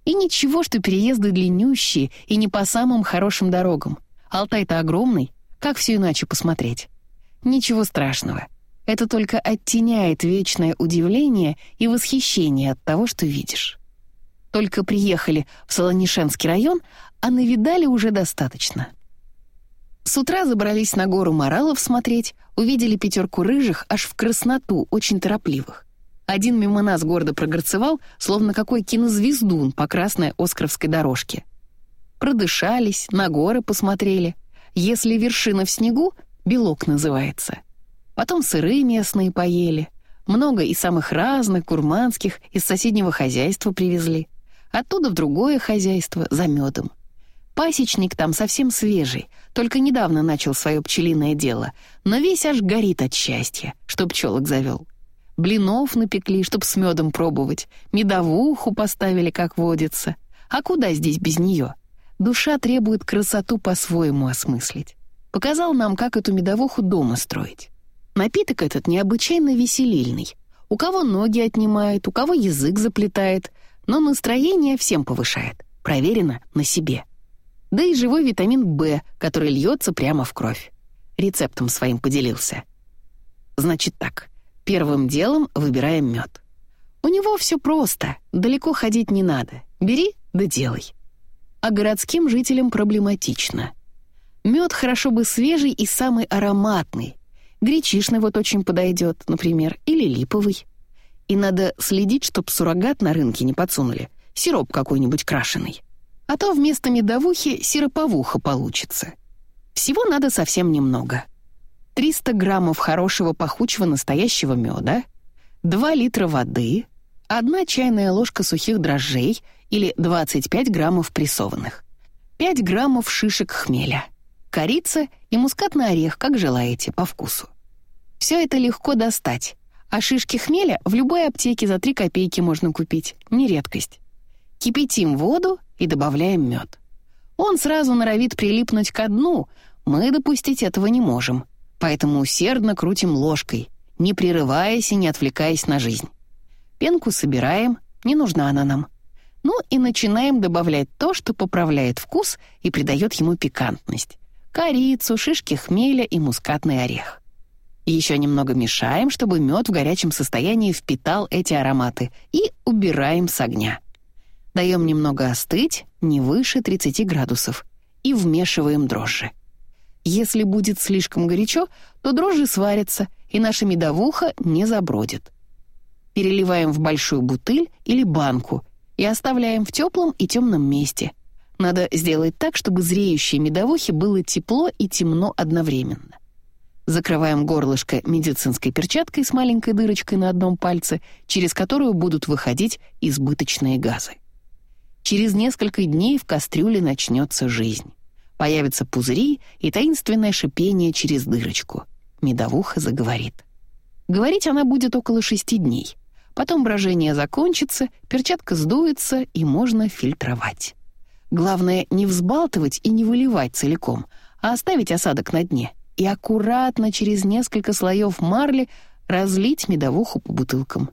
A: И ничего, что переезды длиннющие и не по самым хорошим дорогам. Алтай-то огромный, как все иначе посмотреть? Ничего страшного. Это только оттеняет вечное удивление и восхищение от того, что видишь. Только приехали в Солонишенский район, а навидали уже достаточно. С утра забрались на гору Моралов смотреть, увидели пятерку рыжих аж в красноту, очень торопливых. Один мимо нас гордо прогорцевал, словно какой кинозвездун по красной Оскаровской дорожке. Продышались, на горы посмотрели. Если вершина в снегу, белок называется. Потом сыры местные поели. Много и самых разных, гурманских, из соседнего хозяйства привезли. Оттуда в другое хозяйство за медом. Пасечник там совсем свежий, только недавно начал свое пчелиное дело, но весь аж горит от счастья, что пчелок завел. Блинов напекли, чтоб с медом пробовать, медовуху поставили, как водится. А куда здесь без нее? Душа требует красоту по-своему осмыслить. Показал нам, как эту медовуху дома строить. Напиток этот необычайно веселильный. У кого ноги отнимает, у кого язык заплетает, но настроение всем повышает. Проверено на себе. Да и живой витамин В, который льется прямо в кровь. Рецептом своим поделился. Значит так, первым делом выбираем мед. У него все просто, далеко ходить не надо. Бери да делай. А городским жителям проблематично. Мед хорошо бы свежий и самый ароматный. Гречишный вот очень подойдет, например, или липовый. И надо следить, чтоб суррогат на рынке не подсунули, сироп какой-нибудь крашеный. А то вместо медовухи сироповуха получится. Всего надо совсем немного. 300 граммов хорошего пахучего настоящего меда, 2 литра воды, 1 чайная ложка сухих дрожжей или 25 граммов прессованных, 5 граммов шишек хмеля, корица и мускатный орех, как желаете, по вкусу. Все это легко достать, а шишки хмеля в любой аптеке за 3 копейки можно купить, не редкость. Кипятим воду и добавляем мед. Он сразу норовит прилипнуть ко дну, мы допустить этого не можем, поэтому усердно крутим ложкой, не прерываясь и не отвлекаясь на жизнь. Пенку собираем, не нужна она нам. Ну и начинаем добавлять то, что поправляет вкус и придает ему пикантность. Корицу, шишки хмеля и мускатный орех. Еще немного мешаем, чтобы мед в горячем состоянии впитал эти ароматы, и убираем с огня. Даем немного остыть, не выше 30 градусов, и вмешиваем дрожжи. Если будет слишком горячо, то дрожжи сварятся, и наша медовуха не забродит. Переливаем в большую бутыль или банку и оставляем в теплом и темном месте. Надо сделать так, чтобы зреющей медовухе было тепло и темно одновременно. Закрываем горлышко медицинской перчаткой с маленькой дырочкой на одном пальце, через которую будут выходить избыточные газы. Через несколько дней в кастрюле начнется жизнь. Появятся пузыри и таинственное шипение через дырочку. Медовуха заговорит. Говорить она будет около шести дней. Потом брожение закончится, перчатка сдуется, и можно фильтровать. Главное не взбалтывать и не выливать целиком, а оставить осадок на дне и аккуратно через несколько слоев марли разлить медовуху по бутылкам.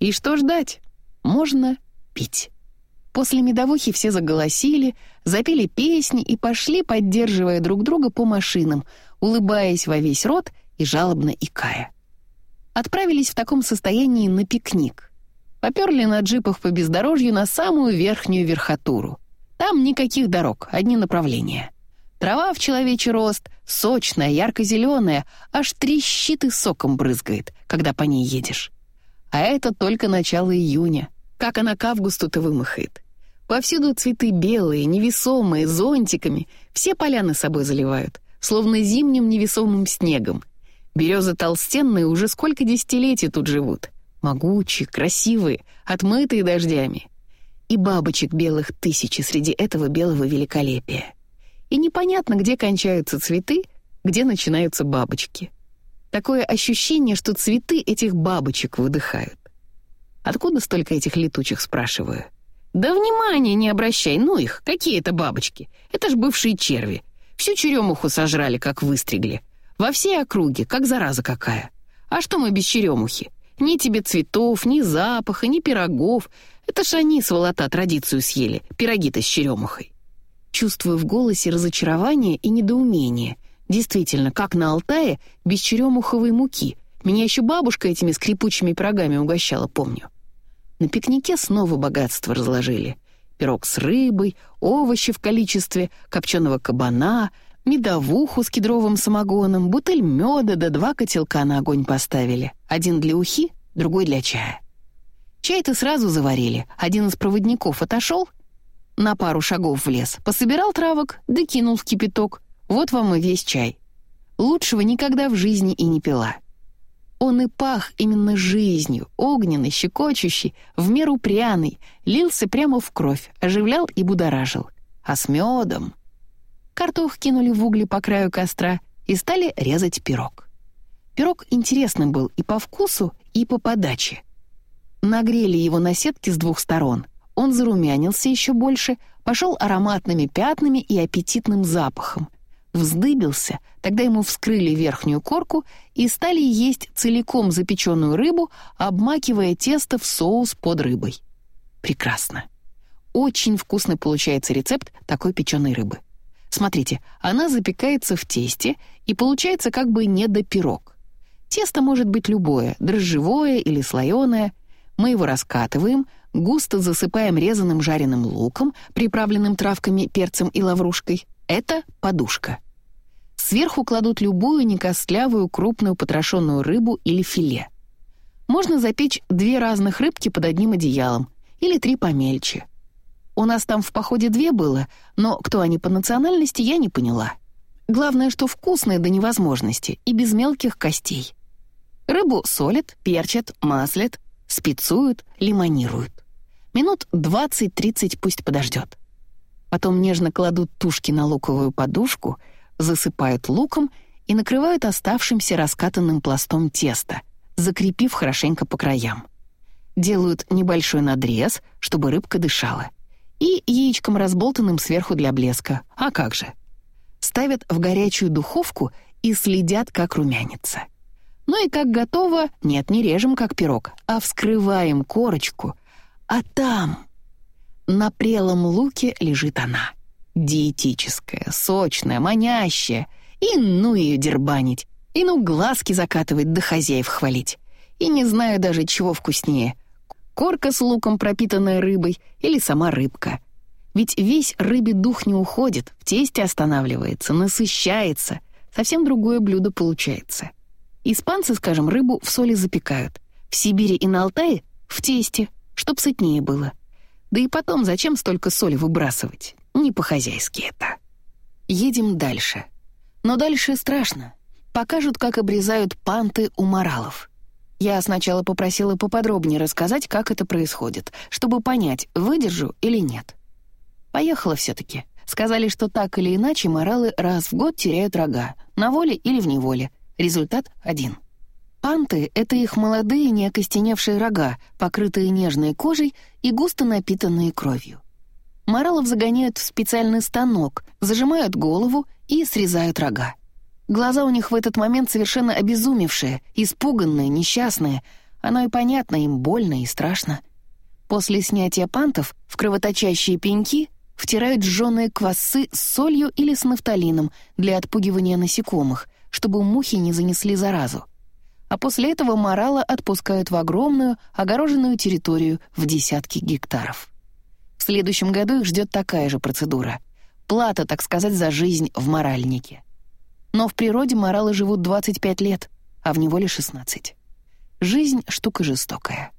A: И что ждать? Можно пить. После медовухи все заголосили, запели песни и пошли, поддерживая друг друга по машинам, улыбаясь во весь рот и жалобно икая. Отправились в таком состоянии на пикник. Поперли на джипах по бездорожью на самую верхнюю верхотуру. Там никаких дорог, одни направления. Трава в человечий рост, сочная, ярко-зеленая, аж трещит и соком брызгает, когда по ней едешь. А это только начало июня. Как она к августу-то вымахает. Повсюду цветы белые, невесомые, зонтиками. Все поляны собой заливают, словно зимним невесомым снегом. Березы толстенные уже сколько десятилетий тут живут. Могучие, красивые, отмытые дождями. И бабочек белых тысячи среди этого белого великолепия и непонятно, где кончаются цветы, где начинаются бабочки. Такое ощущение, что цветы этих бабочек выдыхают. Откуда столько этих летучих, спрашиваю? Да внимания не обращай, ну их, какие это бабочки? Это ж бывшие черви. Всю черемуху сожрали, как выстригли. Во всей округе, как зараза какая. А что мы без черемухи? Ни тебе цветов, ни запаха, ни пирогов. Это ж они, сволота, традицию съели, пироги-то с черемухой. Чувствую в голосе разочарование и недоумение. Действительно, как на Алтае, без черемуховой муки. Меня еще бабушка этими скрипучими пирогами угощала, помню. На пикнике снова богатство разложили. Пирог с рыбой, овощи в количестве, копченого кабана, медовуху с кедровым самогоном, бутыль меда да два котелка на огонь поставили. Один для ухи, другой для чая. Чай-то сразу заварили. Один из проводников отошел — на пару шагов в лес, пособирал травок, да кинул в кипяток. Вот вам и весь чай. Лучшего никогда в жизни и не пила. Он и пах именно жизнью, огненный, щекочущий, в меру пряный, лился прямо в кровь, оживлял и будоражил. А с медом, Картох кинули в угли по краю костра и стали резать пирог. Пирог интересный был и по вкусу, и по подаче. Нагрели его на сетке с двух сторон. Он зарумянился еще больше, пошел ароматными пятнами и аппетитным запахом. Вздыбился, тогда ему вскрыли верхнюю корку и стали есть целиком запеченную рыбу, обмакивая тесто в соус под рыбой. Прекрасно. Очень вкусный получается рецепт такой печеной рыбы. Смотрите, она запекается в тесте и получается как бы недопирог. Тесто может быть любое, дрожжевое или слоеное. Мы его раскатываем, густо засыпаем резаным жареным луком, приправленным травками, перцем и лаврушкой. Это подушка. Сверху кладут любую некостлявую крупную потрошенную рыбу или филе. Можно запечь две разных рыбки под одним одеялом или три помельче. У нас там в походе две было, но кто они по национальности, я не поняла. Главное, что вкусные до невозможности и без мелких костей. Рыбу солят, перчат, маслят, спецуют, лимонируют. Минут 20-30 пусть подождет. Потом нежно кладут тушки на луковую подушку, засыпают луком и накрывают оставшимся раскатанным пластом теста, закрепив хорошенько по краям. Делают небольшой надрез, чтобы рыбка дышала. И яичком разболтанным сверху для блеска. А как же? Ставят в горячую духовку и следят, как румянится. Ну и как готово, нет, не режем как пирог, а вскрываем корочку. А там на прелом луке лежит она. Диетическая, сочная, манящая. И ну ее дербанить. И ну глазки закатывать да хозяев хвалить. И не знаю даже, чего вкуснее. Корка с луком, пропитанная рыбой, или сама рыбка. Ведь весь рыбий дух не уходит, в тесте останавливается, насыщается. Совсем другое блюдо получается. Испанцы, скажем, рыбу в соли запекают. В Сибири и на Алтае — в тесте, чтоб сытнее было. Да и потом, зачем столько соли выбрасывать? Не по-хозяйски это. Едем дальше. Но дальше страшно. Покажут, как обрезают панты у моралов. Я сначала попросила поподробнее рассказать, как это происходит, чтобы понять, выдержу или нет. Поехала все-таки. Сказали, что так или иначе моралы раз в год теряют рога, на воле или в неволе — Результат один. Панты — это их молодые неокостеневшие рога, покрытые нежной кожей и густо напитанные кровью. Моралов загоняют в специальный станок, зажимают голову и срезают рога. Глаза у них в этот момент совершенно обезумевшие, испуганные, несчастные. Оно и понятно, им больно и страшно. После снятия пантов в кровоточащие пеньки втирают жженые квасы с солью или с нафталином для отпугивания насекомых, чтобы мухи не занесли заразу. А после этого морала отпускают в огромную, огороженную территорию в десятки гектаров. Следующем году их ждет такая же процедура. Плата, так сказать, за жизнь в моральнике. Но в природе моралы живут 25 лет, а в неволе 16. Жизнь — штука жестокая.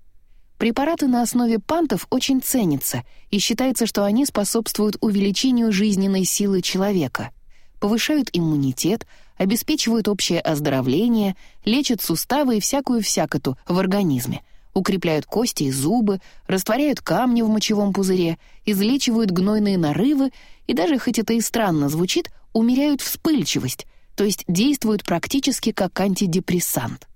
A: Препараты на основе пантов очень ценятся, и считается, что они способствуют увеличению жизненной силы человека, повышают иммунитет, обеспечивают общее оздоровление, лечат суставы и всякую всякоту в организме, укрепляют кости и зубы, растворяют камни в мочевом пузыре, излечивают гнойные нарывы и даже, хоть это и странно звучит, умеряют вспыльчивость, то есть действуют практически как антидепрессант.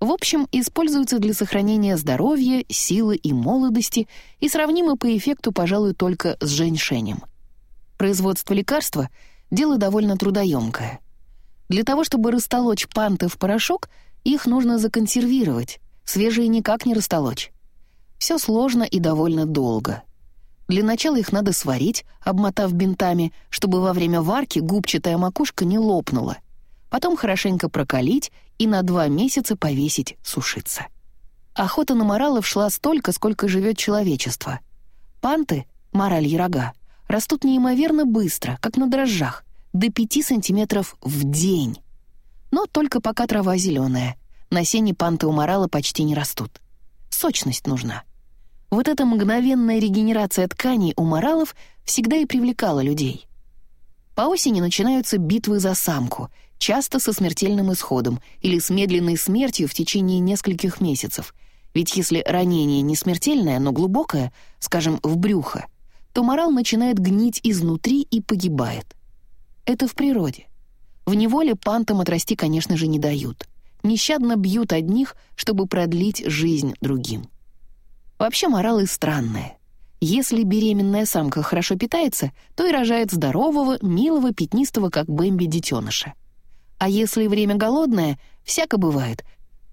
A: В общем, используются для сохранения здоровья, силы и молодости и сравнимы по эффекту, пожалуй, только с женьшенем. Производство лекарства — дело довольно трудоемкое — для того, чтобы растолочь панты в порошок, их нужно законсервировать, свежие никак не растолочь. Все сложно и довольно долго. Для начала их надо сварить, обмотав бинтами, чтобы во время варки губчатая макушка не лопнула. Потом хорошенько прокалить и на два месяца повесить сушиться. Охота на моралов шла столько, сколько живет человечество. Панты, моральи рога, растут неимоверно быстро, как на дрожжах, до 5 сантиметров в день. Но только пока трава зеленая. На сене панты у морала почти не растут. Сочность нужна. Вот эта мгновенная регенерация тканей у моралов всегда и привлекала людей. По осени начинаются битвы за самку, часто со смертельным исходом или с медленной смертью в течение нескольких месяцев. Ведь если ранение не смертельное, но глубокое, скажем, в брюхо, то морал начинает гнить изнутри и погибает. это в природе. В неволе пантам отрасти, конечно же, не дают. Нещадно бьют одних, чтобы продлить жизнь другим. Вообще моралы странные. Если беременная самка хорошо питается, то и рожает здорового, милого, пятнистого, как Бэмби, детеныша. А если время голодное, всяко бывает,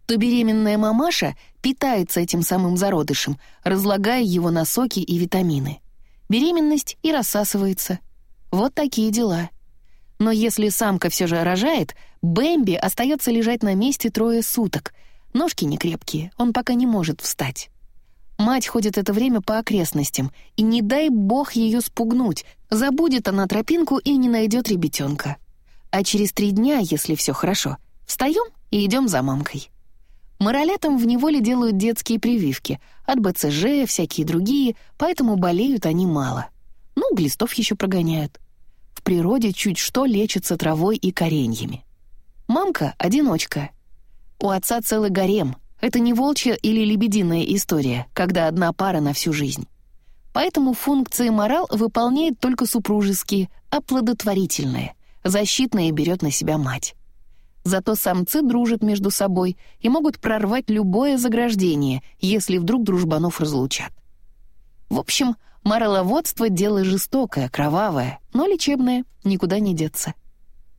A: то беременная мамаша питается этим самым зародышем, разлагая его на соки и витамины. Беременность и рассасывается. Вот такие дела. Но если самка все же рожает, Бэмби остается лежать на месте трое суток. Ножки не крепкие, он пока не может встать. Мать ходит это время по окрестностям, и не дай бог ее спугнуть, забудет она тропинку и не найдет ребятенка. А через три дня, если все хорошо, встаем и идем за мамкой. Моролятам в неволе делают детские прививки, от БЦЖ, всякие другие, поэтому болеют они мало. Ну, глистов еще прогоняют. Природе чуть что лечится травой и кореньями. Мамка — одиночка. У отца целый гарем. Это не волчья или лебединая история, когда одна пара на всю жизнь. Поэтому функции морал выполняет только супружеские, оплодотворительные, защитные берет на себя мать. Зато самцы дружат между собой и могут прорвать любое заграждение, если вдруг дружбанов разлучат. В общем, мораловодство — дело жестокое, кровавое, но лечебное, никуда не деться.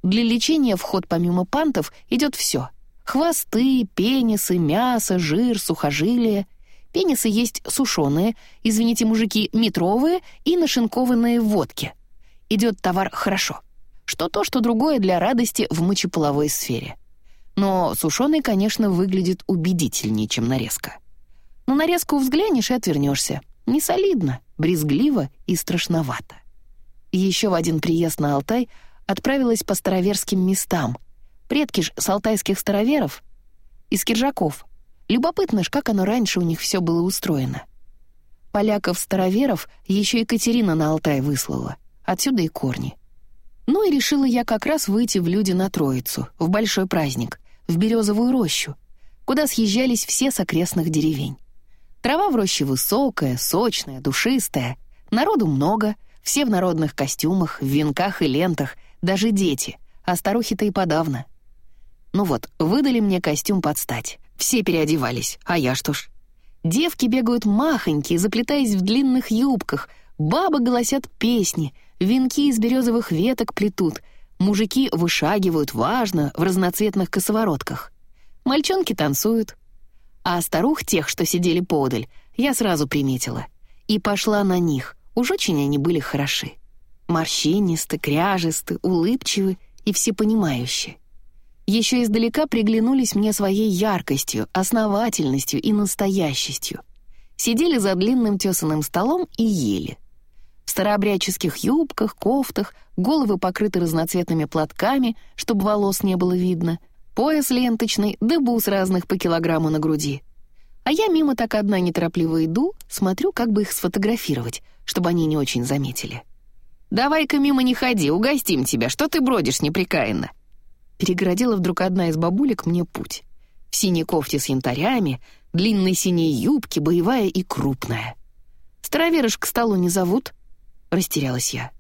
A: Для лечения в ход помимо пантов идет все — хвосты, пенисы, мясо, жир, сухожилия. Пенисы есть сушеные, извините, мужики, метровые и нашинкованные в водке. Идет товар хорошо что то, что другое для радости в мочеполовой сфере. Но сушеный, конечно, выглядит убедительнее, чем нарезка. На нарезку взглянешь и отвернешься. Не солидно, брезгливо и страшновато. Еще в один приезд на Алтай отправилась по староверским местам. Предки ж с алтайских староверов из киржаков. Любопытно ж, как оно раньше у них все было устроено. Поляков-староверов еще Екатерина на Алтай выслала. Отсюда и корни. Ну и решила я как раз выйти в люди на Троицу, в большой праздник, в Березовую рощу, куда съезжались все с окрестных деревень. Трава в роще высокая, сочная, душистая, народу много, все в народных костюмах, в венках и лентах, даже дети, а старухи-то и подавно. Ну вот, выдали мне костюм под стать, все переодевались, а я что ж? Девки бегают махонькие, заплетаясь в длинных юбках, бабы голосят песни — Венки из березовых веток плетут, мужики вышагивают важно в разноцветных косоворотках. Мальчонки танцуют. А старух тех, что сидели подаль, я сразу приметила. И пошла на них, уж очень они были хороши. Морщинисты, кряжесты, улыбчивы и всепонимающие. Еще издалека приглянулись мне своей яркостью, основательностью и настоящестью. Сидели за длинным тесаным столом и ели — в старообрядческих юбках, кофтах, головы покрыты разноцветными платками, чтобы волос не было видно, пояс ленточный, да бус разных по килограмму на груди. А я мимо так одна неторопливо иду, смотрю, как бы их сфотографировать, чтобы они не очень заметили. «Давай-ка мимо не ходи, угостим тебя, что ты бродишь неприкаянно?» Перегородила вдруг одна из бабулек мне путь. В синей кофте с янтарями, длинной синей юбке, боевая и крупная. Староверыш к столу не зовут, — растерялась я.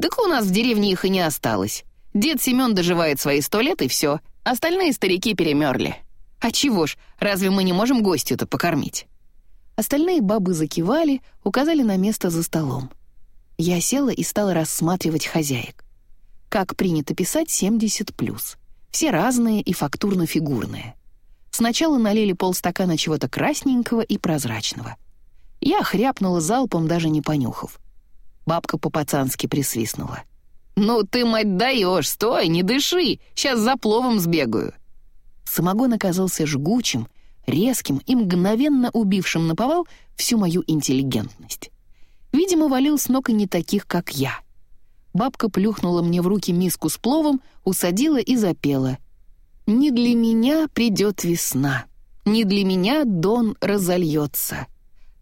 A: «Так у нас в деревне их и не осталось. Дед Семен доживает свои сто лет, и все. Остальные старики перемерли. А чего ж, разве мы не можем гостю-то покормить?» Остальные бабы закивали, указали на место за столом. Я села и стала рассматривать хозяек. Как принято писать 70+. Все разные и фактурно-фигурные. Сначала налили полстакана чего-то красненького и прозрачного. Я хряпнула залпом, даже не понюхав. Бабка по-пацански присвистнула. «Ну ты, мать, даешь, стой, не дыши, сейчас за пловом сбегаю». Самогон оказался жгучим, резким и мгновенно убившим на повал всю мою интеллигентность. Видимо, валил с ног и не таких, как я. Бабка плюхнула мне в руки миску с пловом, усадила и запела. «Не для меня придет весна, не для меня дон разольется.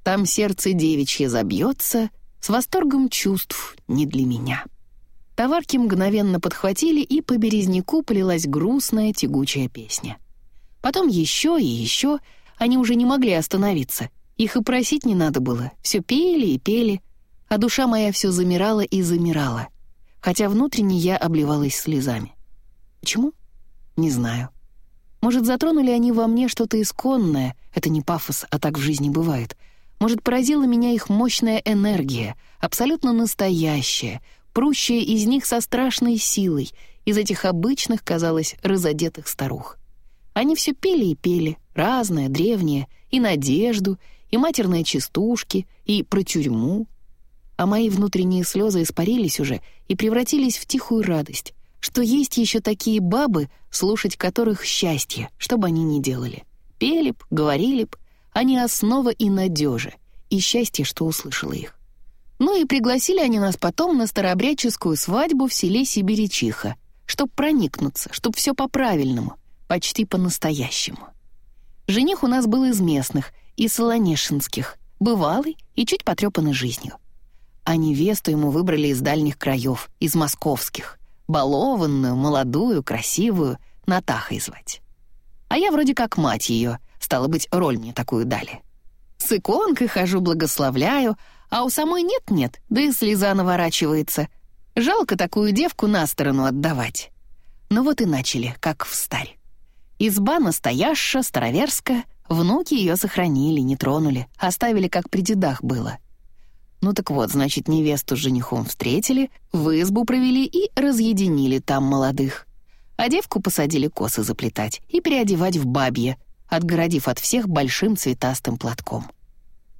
A: Там сердце девичье забьется, с восторгом чувств не для меня. Товарки мгновенно подхватили, и по березняку полилась грустная тягучая песня. Потом еще и еще, они уже не могли остановиться. Их и просить не надо было, все пели и пели, а душа моя все замирала и замирала. хотя внутренне я обливалась слезами. Почему? Не знаю. Может, затронули они во мне что-то исконное, это не пафос, а так в жизни бывает. Может, поразила меня их мощная энергия, абсолютно настоящая, прущая из них со страшной силой, из этих обычных, казалось, разодетых старух. Они все пели и пели, разное, древнее, и надежду, и матерные частушки, и про тюрьму. А мои внутренние слезы испарились уже и превратились в тихую радость, что есть еще такие бабы, слушать которых счастье, что бы они ни делали. Пели б, говорили б, они основа и надежа, и счастье, что услышала их. Ну и пригласили они нас потом на старообрядческую свадьбу в селе Сибиричиха, чтоб проникнуться, чтоб все по-правильному, почти по-настоящему. Жених у нас был из местных, из Солонешинских, бывалый и чуть потрепанный жизнью. А невесту ему выбрали из дальних краев, из московских, балованную, молодую, красивую, Натахой звать. А я вроде как мать ее, стало быть, роль мне такую дали. С иконкой хожу, благословляю, а у самой нет-нет, да и слеза наворачивается. Жалко такую девку на сторону отдавать. Ну вот и начали, как в старь. Изба настоящая, староверская, внуки ее сохранили, не тронули, оставили, как при дедах было. Ну так вот, значит, невесту с женихом встретили, в избу провели и разъединили там молодых. А девку посадили косы заплетать и переодевать в бабье, отгородив от всех большим цветастым платком.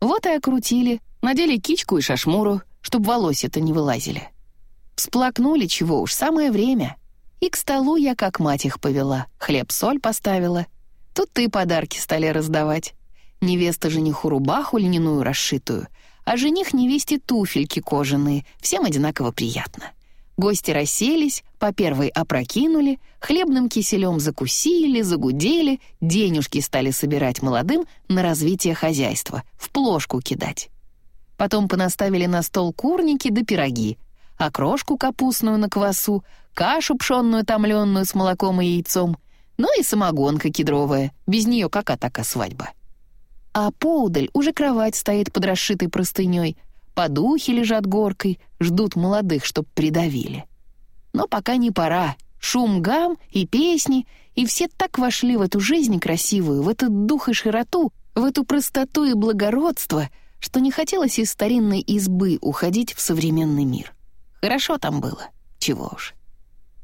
A: Вот и окрутили, надели кичку и шашмуру, чтоб волосы-то не вылазили. Всплакнули, чего уж, самое время. И к столу я как мать их повела, хлеб-соль поставила. Тут ты подарки стали раздавать. Невеста жениху рубаху льняную расшитую, а жених невесте туфельки кожаные, всем одинаково приятно. Гости расселись, по первой опрокинули, хлебным киселем закусили, загудели, денежки стали собирать молодым на развитие хозяйства, в плошку кидать. Потом понаставили на стол курники да пироги, окрошку капустную на квасу, кашу пшенную томленную с молоком и яйцом, ну и самогонка кедровая, без нее кака така свадьба. А поудаль уже кровать стоит под расшитой простыней, подухи лежат горкой, ждут молодых, чтоб придавили. Но пока не пора. Шум гам и песни, и все так вошли в эту жизнь красивую, в этот дух и широту, в эту простоту и благородство, что не хотелось из старинной избы уходить в современный мир. Хорошо там было, чего уж.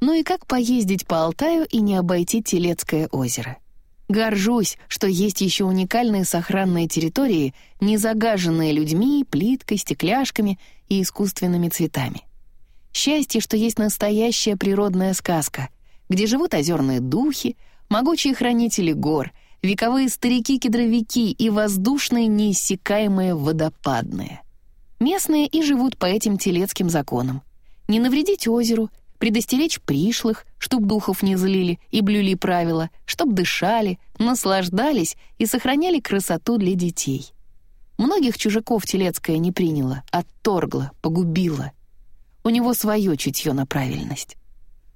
A: Ну и как поездить по Алтаю и не обойти Телецкое озеро? Горжусь, что есть еще уникальные сохранные территории, не загаженные людьми, плиткой, стекляшками и искусственными цветами. Счастье, что есть настоящая природная сказка, где живут озерные духи, могучие хранители гор, вековые старики-кедровики и воздушные неиссякаемые водопадные. Местные и живут по этим телецким законам. Не навредить озеру, предостеречь пришлых, чтоб духов не злили и блюли правила, чтоб дышали, наслаждались и сохраняли красоту для детей. Многих чужаков Телецкая не приняла, отторгла, погубила. У него свое чутье на правильность.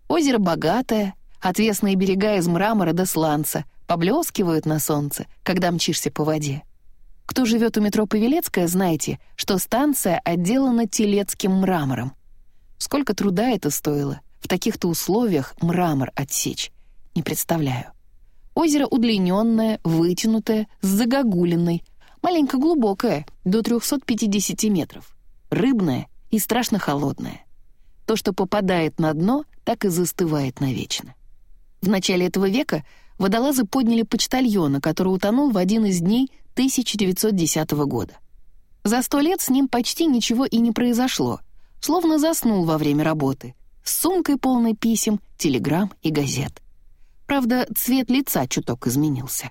A: Озеро богатое, отвесные берега из мрамора до сланца, поблескивают на солнце, когда мчишься по воде. Кто живет у метро Павелецкая, знаете, что станция отделана телецким мрамором — Сколько труда это стоило в таких-то условиях мрамор отсечь, не представляю. Озеро удлиненное, вытянутое, с загогулиной, маленько глубокое, до 350 метров, рыбное и страшно холодное. То, что попадает на дно, так и застывает навечно. В начале этого века водолазы подняли почтальона, который утонул в один из дней 1910 года. За сто лет с ним почти ничего и не произошло — словно заснул во время работы, с сумкой полной писем, телеграмм и газет. Правда, цвет лица чуток изменился.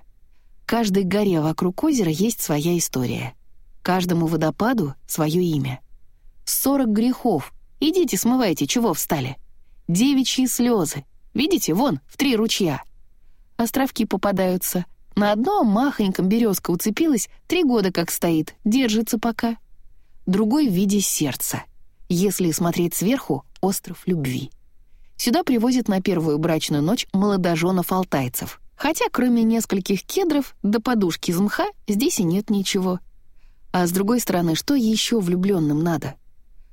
A: Каждой горе вокруг озера есть своя история. Каждому водопаду — свое имя. Сорок грехов. Идите, смывайте, чего встали. Девичьи слезы. Видите, вон, в три ручья. Островки попадаются. На одном махоньком березка уцепилась, три года как стоит, держится пока. Другой в виде сердца — если смотреть сверху, остров любви. Сюда привозят на первую брачную ночь молодоженов-алтайцев. Хотя кроме нескольких кедров до подушки из мха здесь и нет ничего. А с другой стороны, что еще влюбленным надо?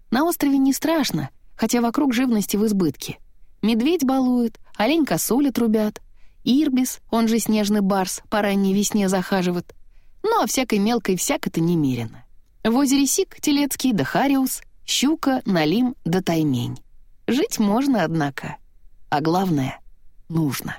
A: На острове не страшно, хотя вокруг живности в избытке. Медведь балует, олень косули трубят, ирбис, он же снежный барс, по ранней весне захаживает. Ну, а всякой мелкой всяко-то немерено. В озере Сик, Телецкий да Хариус, щука, налим да таймень. Жить можно, однако. А главное — нужно.